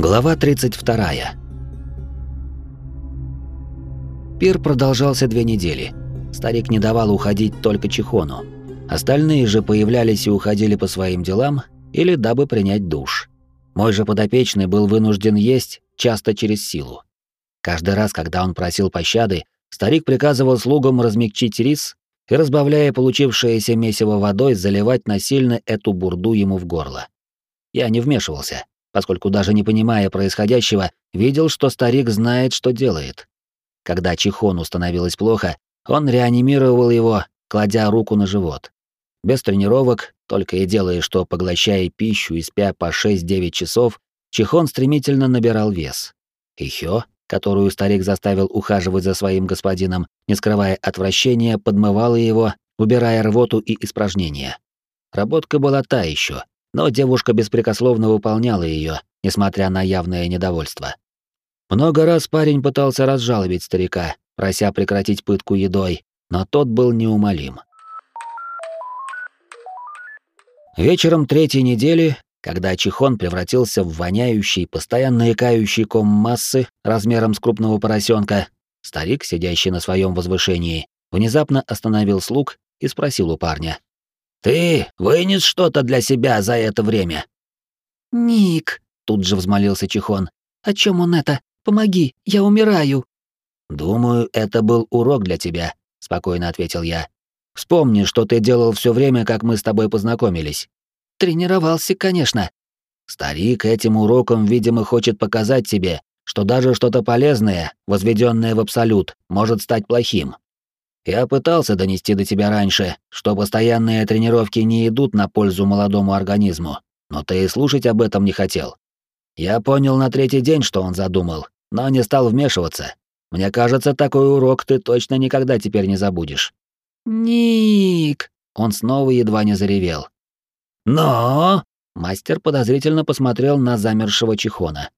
Глава 32. Пир продолжался две недели. Старик не давал уходить только Чихону. Остальные же появлялись и уходили по своим делам или дабы принять душ. Мой же подопечный был вынужден есть часто через силу. Каждый раз, когда он просил пощады, старик приказывал слугам размягчить рис и, разбавляя получившееся месиво водой, заливать насильно эту бурду ему в горло. Я не вмешивался, поскольку даже не понимая происходящего, видел, что старик знает, что делает. Когда Чихону становилось плохо, он реанимировал его, кладя руку на живот. Без тренировок, только и делая, что поглощая пищу и спя по 6-9 часов, Чихон стремительно набирал вес. И Хё, которую старик заставил ухаживать за своим господином, не скрывая отвращения, подмывала его, убирая рвоту и испражнения. Работка была та еще, но девушка беспрекословно выполняла ее, несмотря на явное недовольство. Много раз парень пытался разжалобить старика, прося прекратить пытку едой, но тот был неумолим. Вечером третьей недели, когда Чихон превратился в воняющий, постоянно икающий ком массы размером с крупного поросенка, старик, сидящий на своем возвышении, внезапно остановил слуг и спросил у парня. «Ты вынес что-то для себя за это время?» «Ник», — тут же взмолился Чихон, — «о чем он это? Помоги, я умираю». «Думаю, это был урок для тебя», — спокойно ответил я. Вспомни, что ты делал все время, как мы с тобой познакомились. Тренировался, конечно. Старик этим уроком, видимо, хочет показать тебе, что даже что-то полезное, возведенное в абсолют, может стать плохим. Я пытался донести до тебя раньше, что постоянные тренировки не идут на пользу молодому организму, но ты и слушать об этом не хотел. Я понял на третий день, что он задумал, но не стал вмешиваться. Мне кажется, такой урок ты точно никогда теперь не забудешь. «Ник!» Он снова едва не заревел. «Но...» Мастер подозрительно посмотрел на замершего Чихона.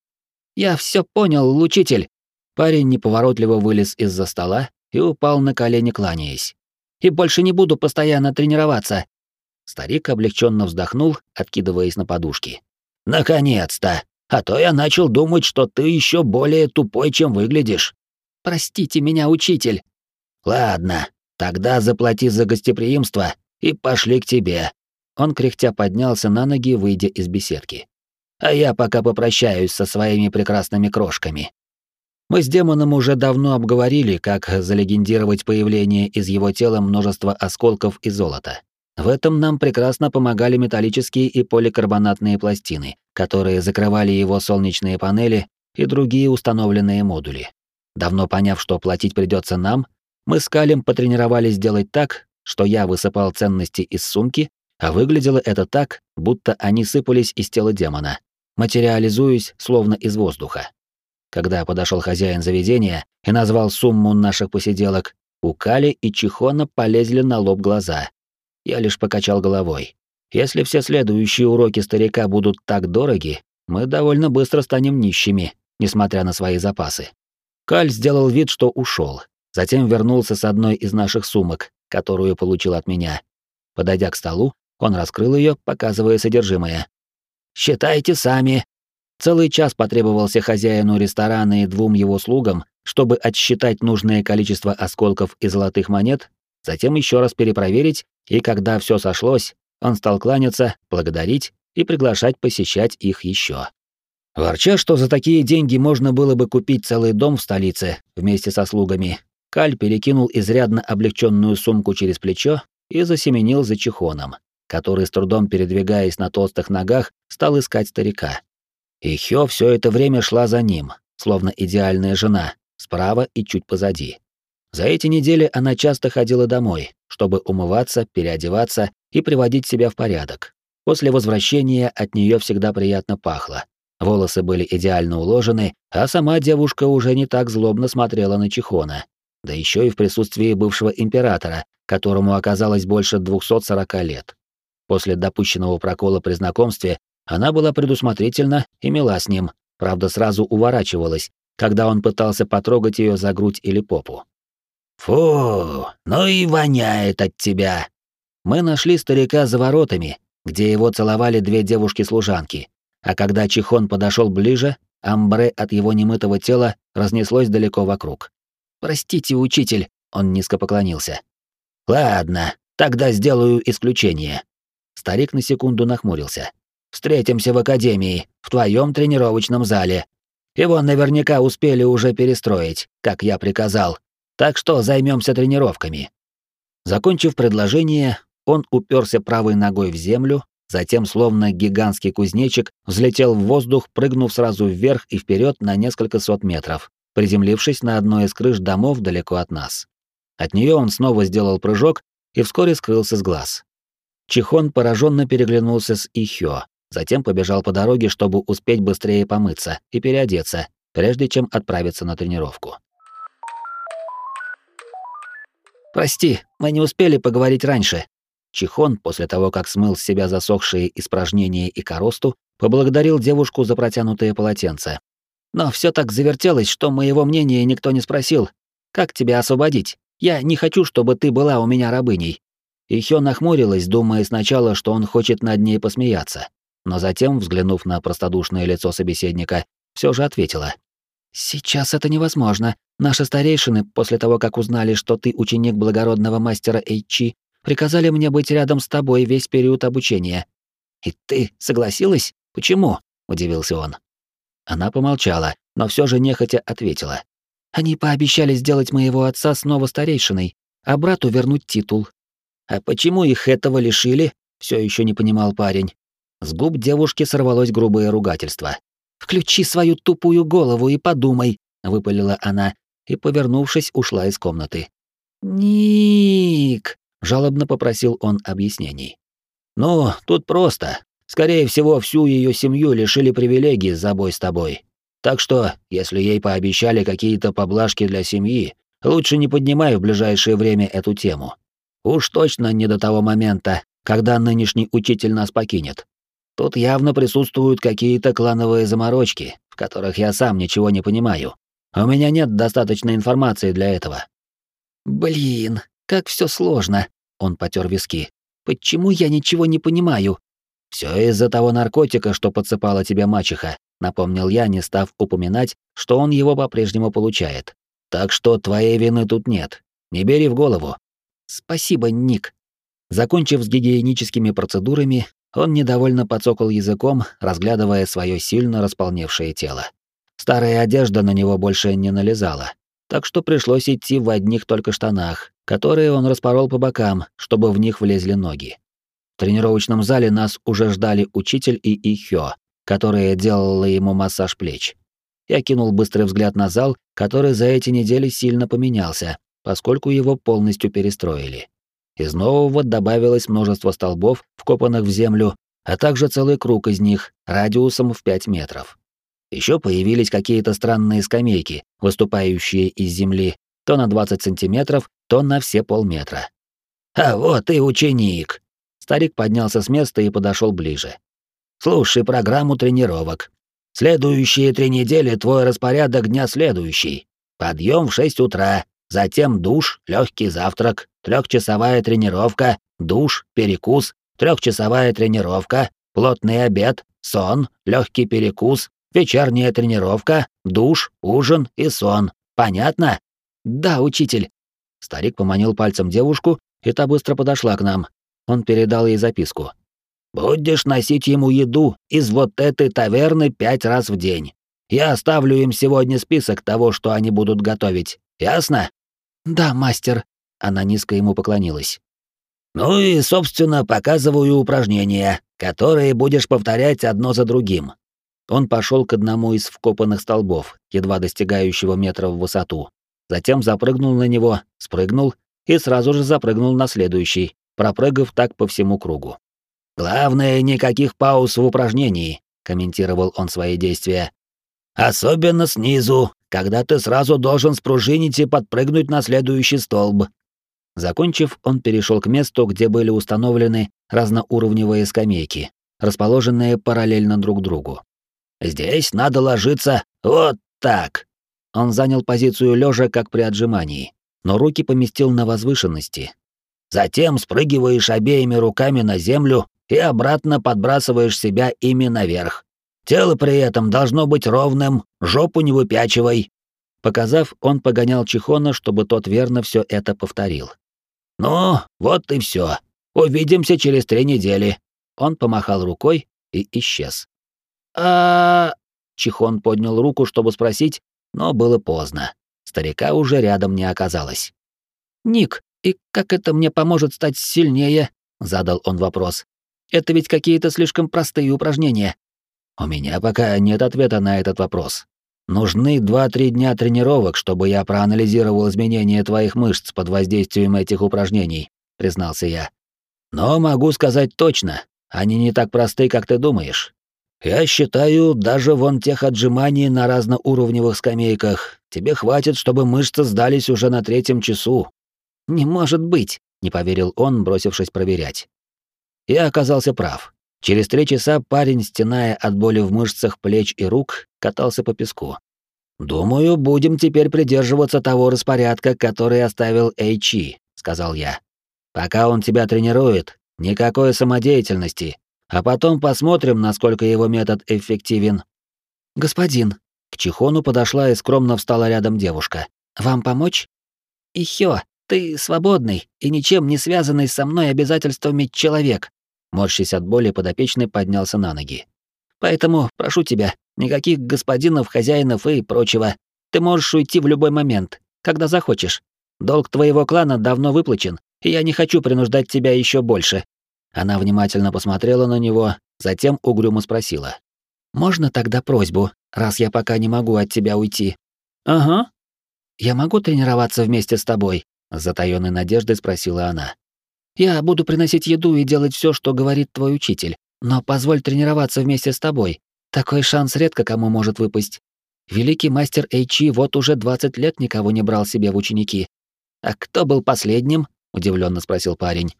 «Я все понял, учитель!» Парень неповоротливо вылез из-за стола и упал на колени, кланяясь. «И больше не буду постоянно тренироваться!» Старик облегченно вздохнул, откидываясь на подушки. «Наконец-то! А то я начал думать, что ты еще более тупой, чем выглядишь!» «Простите меня, учитель!» «Ладно, Тогда заплати за гостеприимство и пошли к тебе. Он кряхтя поднялся на ноги, выйдя из беседки. А я пока попрощаюсь со своими прекрасными крошками. Мы с демоном уже давно обговорили, как залегендировать появление из его тела множества осколков и золота. В этом нам прекрасно помогали металлические и поликарбонатные пластины, которые закрывали его солнечные панели и другие установленные модули. Давно поняв, что платить придется нам, мы с Калем потренировались делать так, что я высыпал ценности из сумки, а выглядело это так, будто они сыпались из тела демона, материализуясь словно из воздуха. Когда подошел хозяин заведения и назвал сумму наших посиделок, у Кали и Чихона полезли на лоб глаза. Я лишь покачал головой. Если все следующие уроки старика будут так дороги, мы довольно быстро станем нищими, несмотря на свои запасы. Каль сделал вид, что ушел, Затем вернулся с одной из наших сумок, которую получил от меня. Подойдя к столу, он раскрыл ее, показывая содержимое. «Считайте сами». Целый час потребовался хозяину ресторана и двум его слугам, чтобы отсчитать нужное количество осколков и золотых монет, затем еще раз перепроверить, и когда все сошлось, он стал кланяться, благодарить и приглашать посещать их еще. Ворча, что за такие деньги можно было бы купить целый дом в столице вместе со слугами, Каль перекинул изрядно облегченную сумку через плечо и засеменил за Чихоном, который, с трудом передвигаясь на толстых ногах, стал искать старика. И Хё все это время шла за ним, словно идеальная жена, справа и чуть позади. За эти недели она часто ходила домой, чтобы умываться, переодеваться и приводить себя в порядок. После возвращения от нее всегда приятно пахло. Волосы были идеально уложены, а сама девушка уже не так злобно смотрела на Чихона, да еще и в присутствии бывшего императора, которому оказалось больше 240 лет. После допущенного прокола при знакомстве она была предусмотрительна и мила с ним, правда сразу уворачивалась, когда он пытался потрогать ее за грудь или попу. «Фу, ну и воняет от тебя!» Мы нашли старика за воротами, где его целовали две девушки-служанки, а когда Чихон подошел ближе, амбре от его немытого тела разнеслось далеко вокруг. «Простите, учитель», — он низко поклонился. «Ладно, тогда сделаю исключение». Старик на секунду нахмурился. «Встретимся в академии, в твоем тренировочном зале. Его наверняка успели уже перестроить, как я приказал. Так что займемся тренировками». Закончив предложение, он уперся правой ногой в землю, затем, словно гигантский кузнечик, взлетел в воздух, прыгнув сразу вверх и вперед на несколько сот метров, приземлившись на одной из крыш домов далеко от нас. От нее он снова сделал прыжок и вскоре скрылся с глаз. Чихон пораженно переглянулся с Ихё, затем побежал по дороге, чтобы успеть быстрее помыться и переодеться, прежде чем отправиться на тренировку. «Прости, мы не успели поговорить раньше», Чихон, после того, как смыл с себя засохшие испражнения и коросту, поблагодарил девушку за протянутое полотенце. «Но все так завертелось, что моего мнения никто не спросил. Как тебя освободить? Я не хочу, чтобы ты была у меня рабыней». И Хё нахмурилась, думая сначала, что он хочет над ней посмеяться, но затем, взглянув на простодушное лицо собеседника, все же ответила. «Сейчас это невозможно. Наши старейшины, после того, как узнали, что ты ученик благородного мастера Эйчи, приказали мне быть рядом с тобой весь период обучения. И ты согласилась? Почему? удивился он. Она помолчала, но все же нехотя ответила. Они пообещали сделать моего отца снова старейшиной, а брату вернуть титул. А почему их этого лишили? Все еще не понимал парень. С губ девушки сорвалось грубое ругательство. «Включи свою тупую голову и подумай», — выпалила она и, повернувшись, ушла из комнаты. «Ник!» Жалобно попросил он объяснений. «Ну, тут просто. Скорее всего, всю ее семью лишили привилегий за бой с тобой. Так что, если ей пообещали какие-то поблажки для семьи, лучше не поднимай в ближайшее время эту тему. Уж точно не до того момента, когда нынешний учитель нас покинет. Тут явно присутствуют какие-то клановые заморочки, в которых я сам ничего не понимаю. У меня нет достаточной информации для этого. Блин, как все сложно. Он потер виски. Почему я ничего не понимаю? Все из-за того наркотика, что подсыпала тебе мачеха, напомнил я, не став упоминать, что он его по-прежнему получает. Так что твоей вины тут нет. Не бери в голову. Спасибо, Ник. Закончив с гигиеническими процедурами, он недовольно подсокал языком, разглядывая свое сильно располневшее тело. Старая одежда на него больше не налезала, так что пришлось идти в одних только штанах, которые он распорол по бокам, чтобы в них влезли ноги. В тренировочном зале нас уже ждали учитель и Ихё, которая делала ему массаж плеч. Я кинул быстрый взгляд на зал, который за эти недели сильно поменялся, поскольку его полностью перестроили. Из нового добавилось множество столбов, вкопанных в землю, а также целый круг из них радиусом в 5 метров. Еще появились какие-то странные скамейки, выступающие из земли, то на 20 сантиметров, то на все полметра. «А вот и ученик!» Старик поднялся с места и подошел ближе. «Слушай программу тренировок. Следующие три недели твой распорядок дня следующий. Подъем в 6 утра, затем душ, легкий завтрак, трехчасовая тренировка, душ, перекус, трехчасовая тренировка, плотный обед, сон, легкий перекус, вечерняя тренировка, душ, ужин и сон. Понятно? Да, учитель. Старик поманил пальцем девушку, и та быстро подошла к нам. Он передал ей записку. «Будешь носить ему еду из вот этой таверны пять раз в день. Я оставлю им сегодня список того, что они будут готовить. Ясно?» «Да, мастер». Она низко ему поклонилась. «Ну и, собственно, показываю упражнения, которые будешь повторять одно за другим». Он пошел к одному из вкопанных столбов, едва достигающего метра в высоту, затем запрыгнул на него, спрыгнул и сразу же запрыгнул на следующий, пропрыгав так по всему кругу. «Главное, никаких пауз в упражнении», — комментировал он свои действия. «Особенно снизу, когда ты сразу должен спружинить и подпрыгнуть на следующий столб». Закончив, он перешел к месту, где были установлены разноуровневые скамейки, расположенные параллельно друг другу. «Здесь надо ложиться вот так», он занял позицию лежа, как при отжимании, но руки поместил на возвышенности. Затем спрыгиваешь обеими руками на землю и обратно подбрасываешь себя ими наверх. Тело при этом должно быть ровным, жопу не выпячивай». Показав, он погонял Чихона, чтобы тот верно все это повторил. «Ну, вот и все. Увидимся через три недели». Он помахал рукой и исчез. а Чихон поднял руку, чтобы спросить, но было поздно. Старика уже рядом не оказалось. «Ник, и как это мне поможет стать сильнее?» — задал он вопрос. «Это ведь какие-то слишком простые упражнения». «У меня пока нет ответа на этот вопрос. Нужны 2-3 дня тренировок, чтобы я проанализировал изменения твоих мышц под воздействием этих упражнений», — признался я. «Но могу сказать точно, они не так просты, как ты думаешь. Я считаю, даже вон тех отжиманий на разноуровневых скамейках тебе хватит, чтобы мышцы сдались уже на третьем часу». «Не может быть», — не поверил он, бросившись проверять. Я оказался прав. Через три часа парень, стеная от боли в мышцах плеч и рук, катался по песку. «Думаю, будем теперь придерживаться того распорядка, который оставил Эйчи», — сказал я. «Пока он тебя тренирует, никакой самодеятельности, а потом посмотрим, насколько его метод эффективен». «Господин», — к Чихону подошла и скромно встала рядом девушка. «Вам помочь?» «Ихё, ты свободный и ничем не связанный со мной обязательствами человек», Морщись от боли, подопечный поднялся на ноги. «Поэтому прошу тебя, никаких господинов, хозяинов и прочего. Ты можешь уйти в любой момент, когда захочешь. Долг твоего клана давно выплачен, и я не хочу принуждать тебя еще больше». Она внимательно посмотрела на него, затем угрюмо спросила. «Можно тогда просьбу, раз я пока не могу от тебя уйти?» «Ага». «Я могу тренироваться вместе с тобой?» — с затаённой надеждой спросила она. Я буду приносить еду и делать все, что говорит твой учитель, но позволь тренироваться вместе с тобой. Такой шанс редко кому может выпасть. Великий мастер Эйчи вот уже 20 лет никого не брал себе в ученики. А кто был последним? удивленно спросил парень.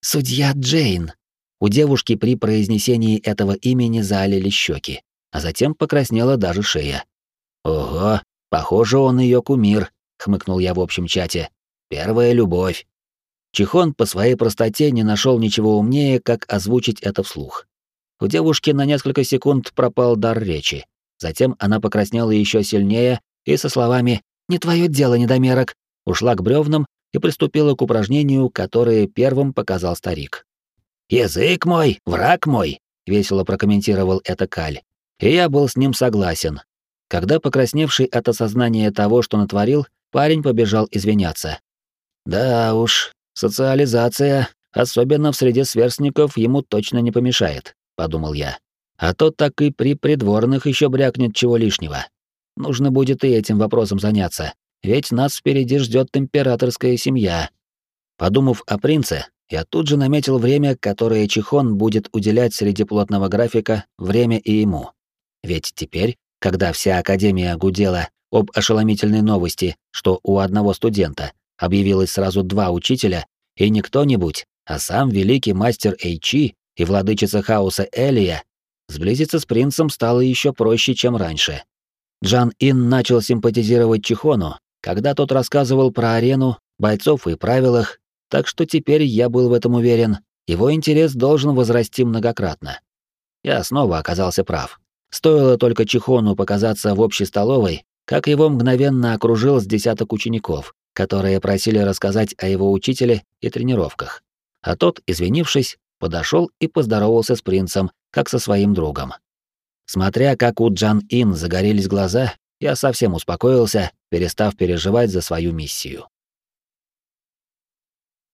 Судья Джейн. У девушки при произнесении этого имени залили щеки, а затем покраснела даже шея. Ого, похоже, он ее кумир, хмыкнул я в общем чате. Первая любовь. Чихон по своей простоте не нашел ничего умнее, как озвучить это вслух. У девушки на несколько секунд пропал дар речи. Затем она покраснела еще сильнее и со словами «Не твое дело, недомерок!» ушла к бревнам и приступила к упражнению, которое первым показал старик. «Язык мой, враг мой!» — весело прокомментировал это Каль. И я был с ним согласен. Когда покрасневший от осознания того, что натворил, парень побежал извиняться. Да уж, Социализация, особенно в среде сверстников, ему точно не помешает, подумал я. А то так и при придворных еще брякнет чего лишнего. Нужно будет и этим вопросом заняться, ведь нас впереди ждет императорская семья. Подумав о принце, я тут же наметил время, которое Чихон будет уделять среди плотного графика, время и ему. Ведь теперь, когда вся Академия гудела об ошеломительной новости, что у одного студента объявилось сразу два учителя, и не кто-нибудь, а сам великий мастер Эйчи и владычица хаоса Элия, сблизиться с принцем стало еще проще, чем раньше. Джан Ин начал симпатизировать Чихону, когда тот рассказывал про арену, бойцов и правилах, так что теперь я был в этом уверен, его интерес должен возрасти многократно. Я снова оказался прав. Стоило только Чихону показаться в общей столовой, как его мгновенно окружил с десяток учеников, которые просили рассказать о его учителе и тренировках. А тот, извинившись, подошел и поздоровался с принцем, как со своим другом. Смотря как у Джан Ин загорелись глаза, я совсем успокоился, перестав переживать за свою миссию.